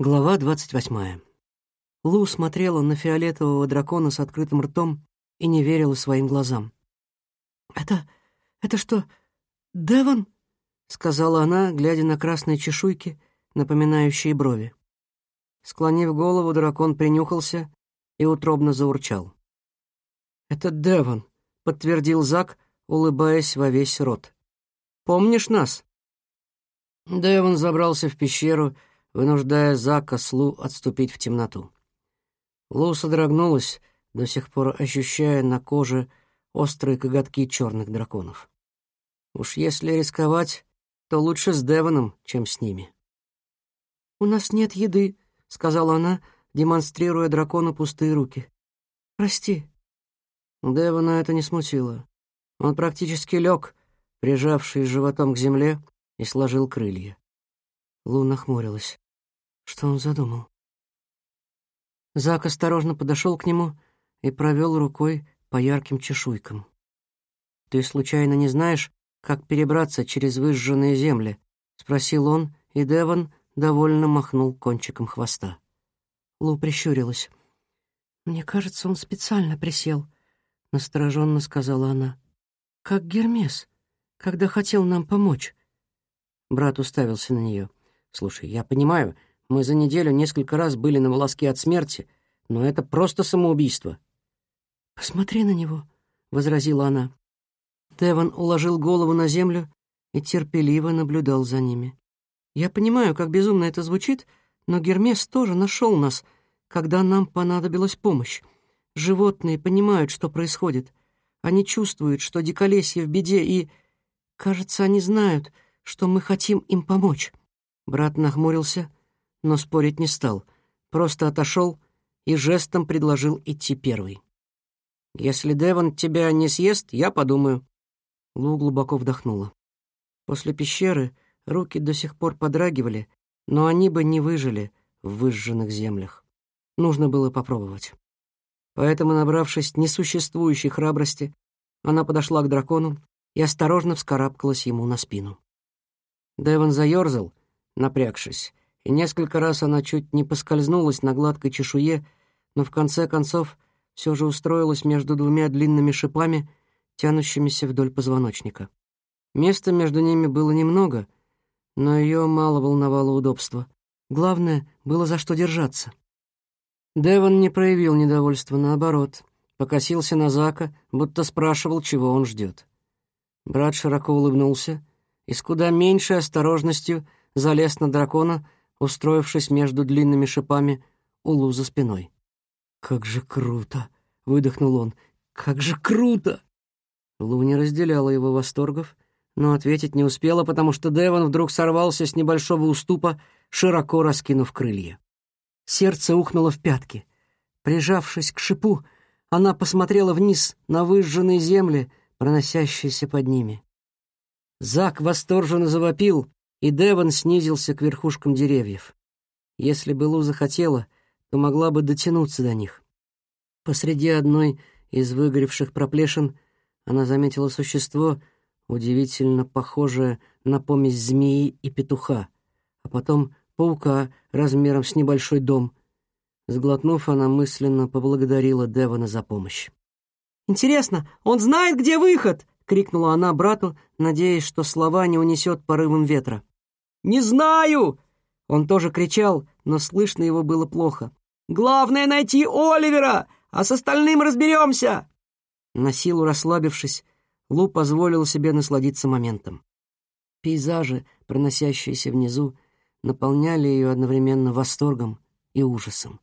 Глава двадцать восьмая. Лу смотрела на фиолетового дракона с открытым ртом и не верила своим глазам. «Это... это что, Девон?» — сказала она, глядя на красные чешуйки, напоминающие брови. Склонив голову, дракон принюхался и утробно заурчал. «Это Девон», — подтвердил Зак, улыбаясь во весь рот. «Помнишь нас?» Девон забрался в пещеру вынуждая Зака с Лу отступить в темноту. Лу содрогнулась, до сих пор ощущая на коже острые коготки черных драконов. Уж если рисковать, то лучше с Девоном, чем с ними. «У нас нет еды», — сказала она, демонстрируя дракону пустые руки. «Прости». Девона это не смутило. Он практически лег, прижавшись животом к земле, и сложил крылья. Лу нахмурилась. Что он задумал? Зак осторожно подошел к нему и провел рукой по ярким чешуйкам. «Ты случайно не знаешь, как перебраться через выжженные земли?» — спросил он, и Девон довольно махнул кончиком хвоста. Лу прищурилась. «Мне кажется, он специально присел», — настороженно сказала она. «Как Гермес, когда хотел нам помочь». Брат уставился на нее. «Слушай, я понимаю, мы за неделю несколько раз были на волоске от смерти, но это просто самоубийство». «Посмотри на него», — возразила она. Теван уложил голову на землю и терпеливо наблюдал за ними. «Я понимаю, как безумно это звучит, но Гермес тоже нашел нас, когда нам понадобилась помощь. Животные понимают, что происходит. Они чувствуют, что диколесье в беде, и, кажется, они знают, что мы хотим им помочь». Брат нахмурился но спорить не стал, просто отошел и жестом предложил идти первый. «Если Девон тебя не съест, я подумаю». Лу глубоко вдохнула. После пещеры руки до сих пор подрагивали, но они бы не выжили в выжженных землях. Нужно было попробовать. Поэтому, набравшись несуществующей храбрости, она подошла к дракону и осторожно вскарабкалась ему на спину. Девон заерзал, напрягшись, и несколько раз она чуть не поскользнулась на гладкой чешуе, но в конце концов все же устроилась между двумя длинными шипами, тянущимися вдоль позвоночника. Места между ними было немного, но ее мало волновало удобство. Главное, было за что держаться. Девон не проявил недовольства, наоборот, покосился на Зака, будто спрашивал, чего он ждет. Брат широко улыбнулся и с куда меньшей осторожностью залез на дракона, устроившись между длинными шипами у Лу за спиной. «Как же круто!» — выдохнул он. «Как же круто!» Лу не разделяла его восторгов, но ответить не успела, потому что Девон вдруг сорвался с небольшого уступа, широко раскинув крылья. Сердце ухнуло в пятки. Прижавшись к шипу, она посмотрела вниз на выжженные земли, проносящиеся под ними. Зак восторженно завопил, и Девон снизился к верхушкам деревьев. Если бы Лу захотела, то могла бы дотянуться до них. Посреди одной из выгоревших проплешин она заметила существо, удивительно похожее на помесь змеи и петуха, а потом паука размером с небольшой дом. Сглотнув, она мысленно поблагодарила Девона за помощь. «Интересно, он знает, где выход?» — крикнула она брату, надеясь, что слова не унесет порывом ветра. «Не знаю!» Он тоже кричал, но слышно его было плохо. «Главное — найти Оливера, а с остальным разберемся!» На силу расслабившись, Лу позволил себе насладиться моментом. Пейзажи, проносящиеся внизу, наполняли ее одновременно восторгом и ужасом.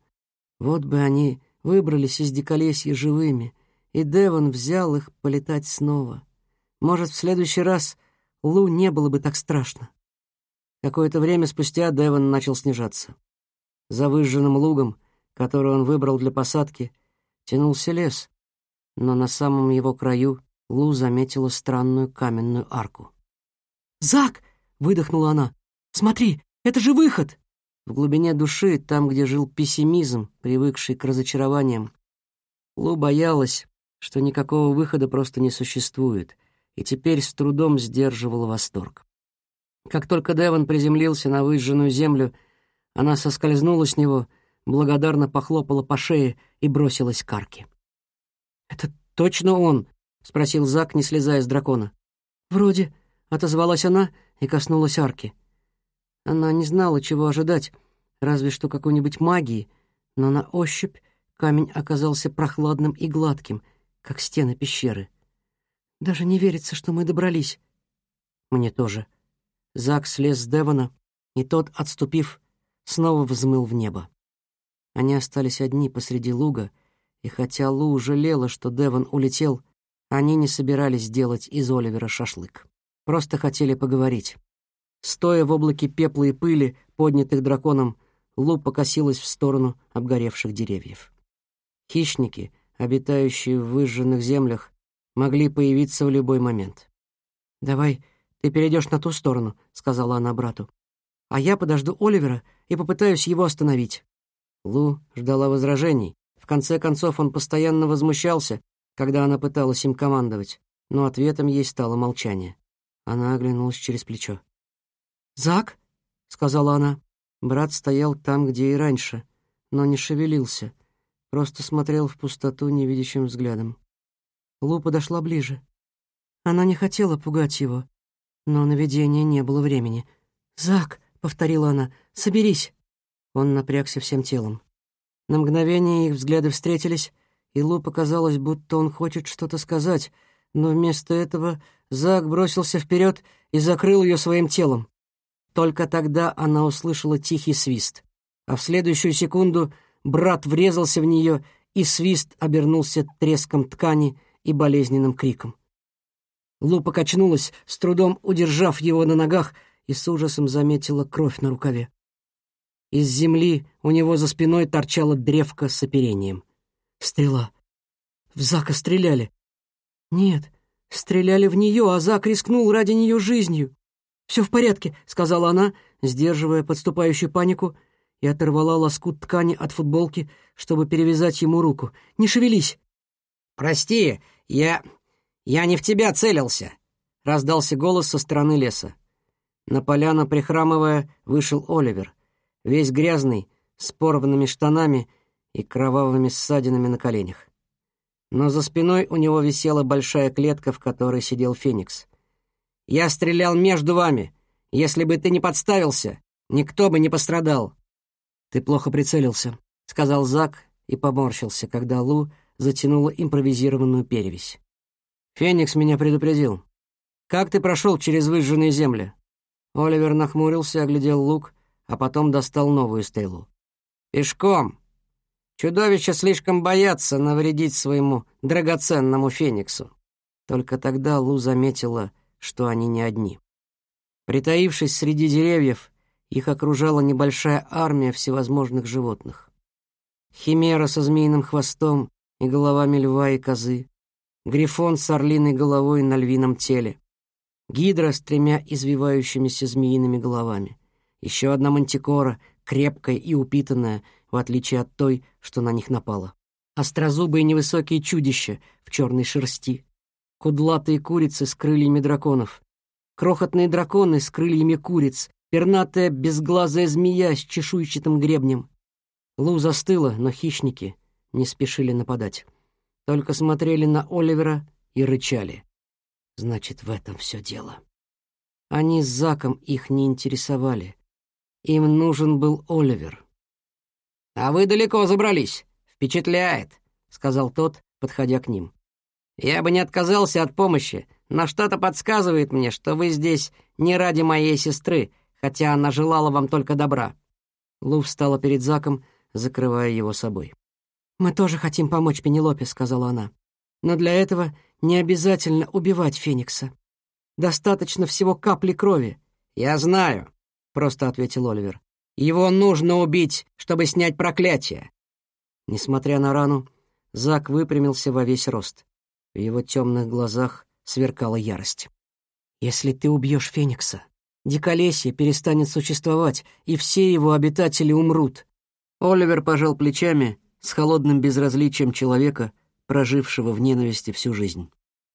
Вот бы они выбрались из диколесья живыми, и Девон взял их полетать снова. Может, в следующий раз Лу не было бы так страшно. Какое-то время спустя Девон начал снижаться. За выжженным лугом, который он выбрал для посадки, тянулся лес, но на самом его краю Лу заметила странную каменную арку. «Зак!» — выдохнула она. «Смотри, это же выход!» В глубине души, там, где жил пессимизм, привыкший к разочарованиям, Лу боялась, что никакого выхода просто не существует, и теперь с трудом сдерживала восторг. Как только Девон приземлился на выжженную землю, Она соскользнула с него, благодарно похлопала по шее и бросилась к арке. «Это точно он?» — спросил Зак, не слезая с дракона. «Вроде», — отозвалась она и коснулась арки. Она не знала, чего ожидать, разве что какой-нибудь магии, но на ощупь камень оказался прохладным и гладким, как стены пещеры. Даже не верится, что мы добрались. Мне тоже. Зак слез с Девона, и тот, отступив, снова взмыл в небо. Они остались одни посреди луга, и хотя Лу жалела, что Девон улетел, они не собирались делать из Оливера шашлык. Просто хотели поговорить. Стоя в облаке пепла и пыли, поднятых драконом, Лу покосилась в сторону обгоревших деревьев. Хищники, обитающие в выжженных землях, могли появиться в любой момент. «Давай ты перейдешь на ту сторону», — сказала она брату. «А я подожду Оливера и попытаюсь его остановить». Лу ждала возражений. В конце концов, он постоянно возмущался, когда она пыталась им командовать, но ответом ей стало молчание. Она оглянулась через плечо. «Зак?» — сказала она. Брат стоял там, где и раньше, но не шевелился, просто смотрел в пустоту невидящим взглядом. Лу подошла ближе. Она не хотела пугать его, но на видение не было времени. «Зак!» — повторила она. «Соберись!» Он напрягся всем телом. На мгновение их взгляды встретились, и Лу показалось, будто он хочет что-то сказать, но вместо этого Зак бросился вперед и закрыл ее своим телом. Только тогда она услышала тихий свист, а в следующую секунду брат врезался в нее, и свист обернулся треском ткани и болезненным криком. Лу покачнулась, с трудом удержав его на ногах, и с ужасом заметила кровь на рукаве. Из земли у него за спиной торчала древко с оперением. Стрела. В Зака стреляли. Нет, стреляли в нее, а Зак рискнул ради нее жизнью. «Все в порядке», — сказала она, сдерживая подступающую панику, и оторвала лоскут ткани от футболки, чтобы перевязать ему руку. «Не шевелись!» «Прости, я... я не в тебя целился!» — раздался голос со стороны леса. На поляну, прихрамывая, вышел Оливер, весь грязный, с порванными штанами и кровавыми ссадинами на коленях. Но за спиной у него висела большая клетка, в которой сидел Феникс. Я стрелял между вами. Если бы ты не подставился, никто бы не пострадал». «Ты плохо прицелился», — сказал Зак и поморщился, когда Лу затянула импровизированную перевязь. «Феникс меня предупредил. Как ты прошел через выжженные земли?» Оливер нахмурился, оглядел лук, а потом достал новую стейлу. «Пешком. Чудовища слишком боятся навредить своему драгоценному Фениксу». Только тогда Лу заметила, что они не одни. Притаившись среди деревьев, их окружала небольшая армия всевозможных животных. Химера со змеиным хвостом и головами льва и козы, грифон с орлиной головой на львином теле, гидра с тремя извивающимися змеиными головами, еще одна мантикора, крепкая и упитанная, в отличие от той, что на них напала, острозубые невысокие чудища в черной шерсти, кудлатые курицы с крыльями драконов, крохотные драконы с крыльями куриц, пернатая безглазая змея с чешуйчатым гребнем. Лу застыла, но хищники не спешили нападать. Только смотрели на Оливера и рычали. Значит, в этом все дело. Они с Заком их не интересовали. Им нужен был Оливер. «А вы далеко забрались. Впечатляет», — сказал тот, подходя к ним. Я бы не отказался от помощи, но что-то подсказывает мне, что вы здесь не ради моей сестры, хотя она желала вам только добра». Лу встала перед Заком, закрывая его собой. «Мы тоже хотим помочь Пенелопе», — сказала она. «Но для этого не обязательно убивать Феникса. Достаточно всего капли крови». «Я знаю», — просто ответил Оливер. «Его нужно убить, чтобы снять проклятие». Несмотря на рану, Зак выпрямился во весь рост. В его темных глазах сверкала ярость. «Если ты убьешь Феникса, Диколесье перестанет существовать, и все его обитатели умрут». Оливер пожал плечами с холодным безразличием человека, прожившего в ненависти всю жизнь.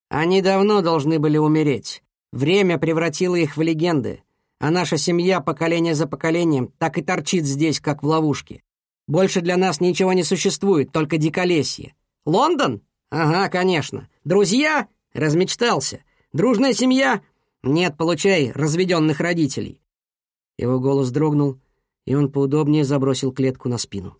«Они давно должны были умереть. Время превратило их в легенды. а наша семья поколение за поколением так и торчит здесь, как в ловушке. Больше для нас ничего не существует, только диколесье. Лондон? Ага, конечно. Друзья? Размечтался. Дружная семья? Нет, получай, разведенных родителей. Его голос дрогнул, и он поудобнее забросил клетку на спину.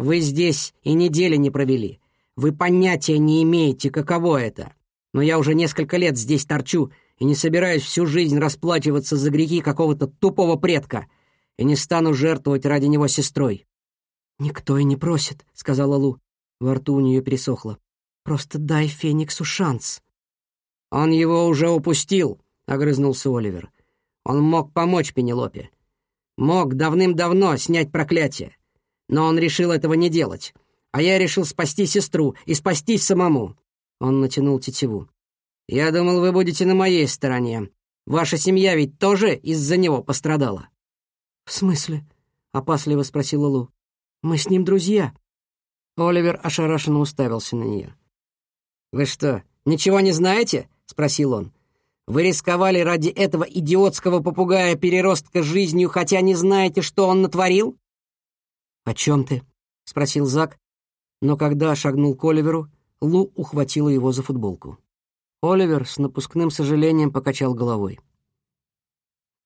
Вы здесь и недели не провели. Вы понятия не имеете, каково это. Но я уже несколько лет здесь торчу и не собираюсь всю жизнь расплачиваться за грехи какого-то тупого предка и не стану жертвовать ради него сестрой. «Никто и не просит», — сказала Лу. Во рту у нее пересохло. «Просто дай Фениксу шанс». «Он его уже упустил», — огрызнулся Оливер. «Он мог помочь Пенелопе. Мог давным-давно снять проклятие. Но он решил этого не делать. А я решил спасти сестру и спастись самому». Он натянул тетиву. «Я думал, вы будете на моей стороне. Ваша семья ведь тоже из-за него пострадала». «В смысле?» — опасливо спросила Лу. Мы с ним друзья». Оливер ошарашенно уставился на нее. «Вы что, ничего не знаете?» — спросил он. «Вы рисковали ради этого идиотского попугая-переростка жизнью, хотя не знаете, что он натворил?» «О чем ты?» — спросил Зак, но когда шагнул к Оливеру, Лу ухватила его за футболку. Оливер с напускным сожалением покачал головой.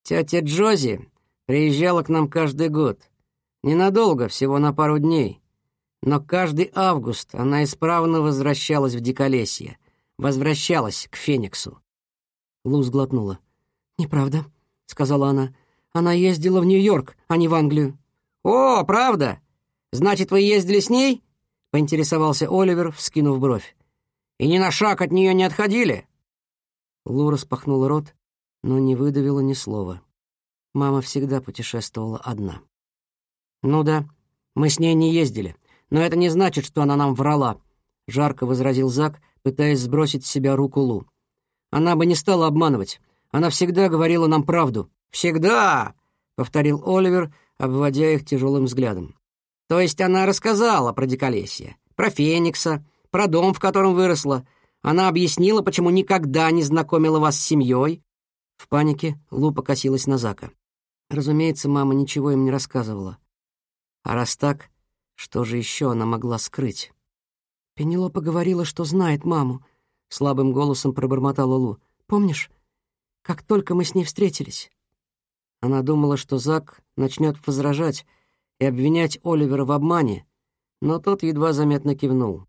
«Тетя Джози приезжала к нам каждый год. Ненадолго, всего на пару дней. Но каждый август она исправно возвращалась в Диколесье. Возвращалась к Фениксу. Лу сглотнула. «Неправда», — сказала она. «Она ездила в Нью-Йорк, а не в Англию». «О, правда? Значит, вы ездили с ней?» — поинтересовался Оливер, вскинув бровь. «И ни на шаг от нее не отходили?» Лу распахнула рот, но не выдавила ни слова. Мама всегда путешествовала одна. «Ну да, мы с ней не ездили, но это не значит, что она нам врала», — жарко возразил Зак, пытаясь сбросить с себя руку Лу. «Она бы не стала обманывать. Она всегда говорила нам правду». «Всегда!» — повторил Оливер, обводя их тяжелым взглядом. «То есть она рассказала про диколесье, про Феникса, про дом, в котором выросла. Она объяснила, почему никогда не знакомила вас с семьей». В панике Лу покосилась на Зака. Разумеется, мама ничего им не рассказывала. А раз так, что же еще она могла скрыть? Пенелопа говорила, что знает маму, слабым голосом пробормотала Лу. Помнишь, как только мы с ней встретились? Она думала, что Зак начнет возражать и обвинять Оливера в обмане, но тот едва заметно кивнул.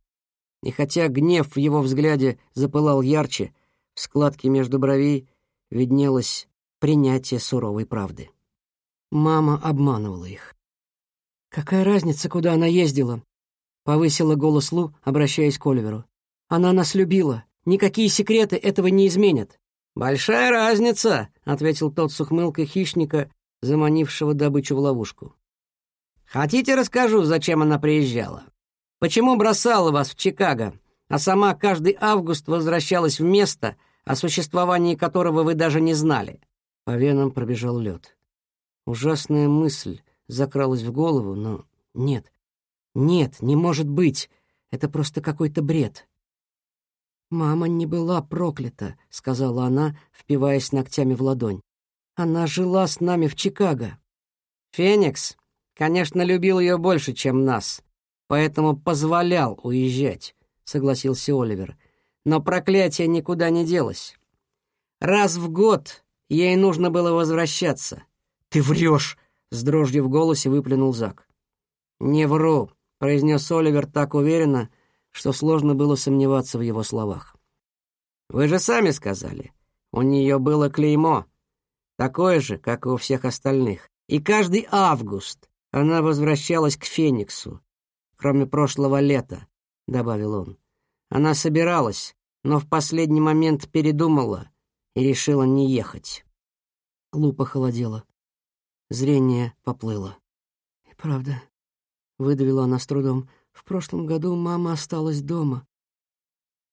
И хотя гнев в его взгляде запылал ярче, в складке между бровей виднелось принятие суровой правды. Мама обманывала их. «Какая разница, куда она ездила?» — повысила голос Лу, обращаясь к Оливеру. «Она нас любила. Никакие секреты этого не изменят». «Большая разница», — ответил тот с ухмылкой хищника, заманившего добычу в ловушку. «Хотите, расскажу, зачем она приезжала? Почему бросала вас в Чикаго, а сама каждый август возвращалась в место, о существовании которого вы даже не знали?» По венам пробежал лед. Ужасная мысль закралась в голову, но нет. Нет, не может быть. Это просто какой-то бред. «Мама не была проклята», — сказала она, впиваясь ногтями в ладонь. «Она жила с нами в Чикаго». «Феникс, конечно, любил ее больше, чем нас, поэтому позволял уезжать», — согласился Оливер. «Но проклятие никуда не делось. Раз в год ей нужно было возвращаться». «Ты врешь!» с дрожью в голосе выплюнул Зак. «Не вру», — произнес Оливер так уверенно, что сложно было сомневаться в его словах. «Вы же сами сказали, у нее было клеймо, такое же, как и у всех остальных, и каждый август она возвращалась к Фениксу, кроме прошлого лета», — добавил он. «Она собиралась, но в последний момент передумала и решила не ехать». Лупа холодела. Зрение поплыло. «И правда», — выдавила она с трудом, — «в прошлом году мама осталась дома».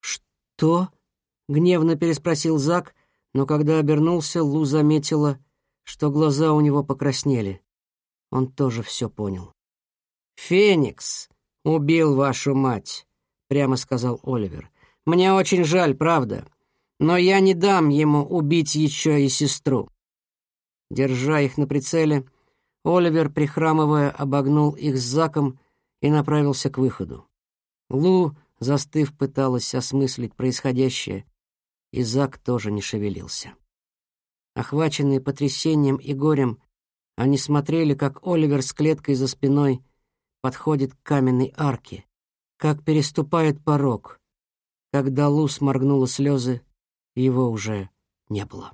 «Что?» — гневно переспросил Зак, но когда обернулся, Лу заметила, что глаза у него покраснели. Он тоже все понял. «Феникс убил вашу мать», — прямо сказал Оливер. «Мне очень жаль, правда, но я не дам ему убить еще и сестру». Держа их на прицеле, Оливер, прихрамывая, обогнул их с Заком и направился к выходу. Лу, застыв, пыталась осмыслить происходящее, и Зак тоже не шевелился. Охваченные потрясением и горем, они смотрели, как Оливер с клеткой за спиной подходит к каменной арке, как переступает порог. Когда Лу сморгнула слезы, его уже не было.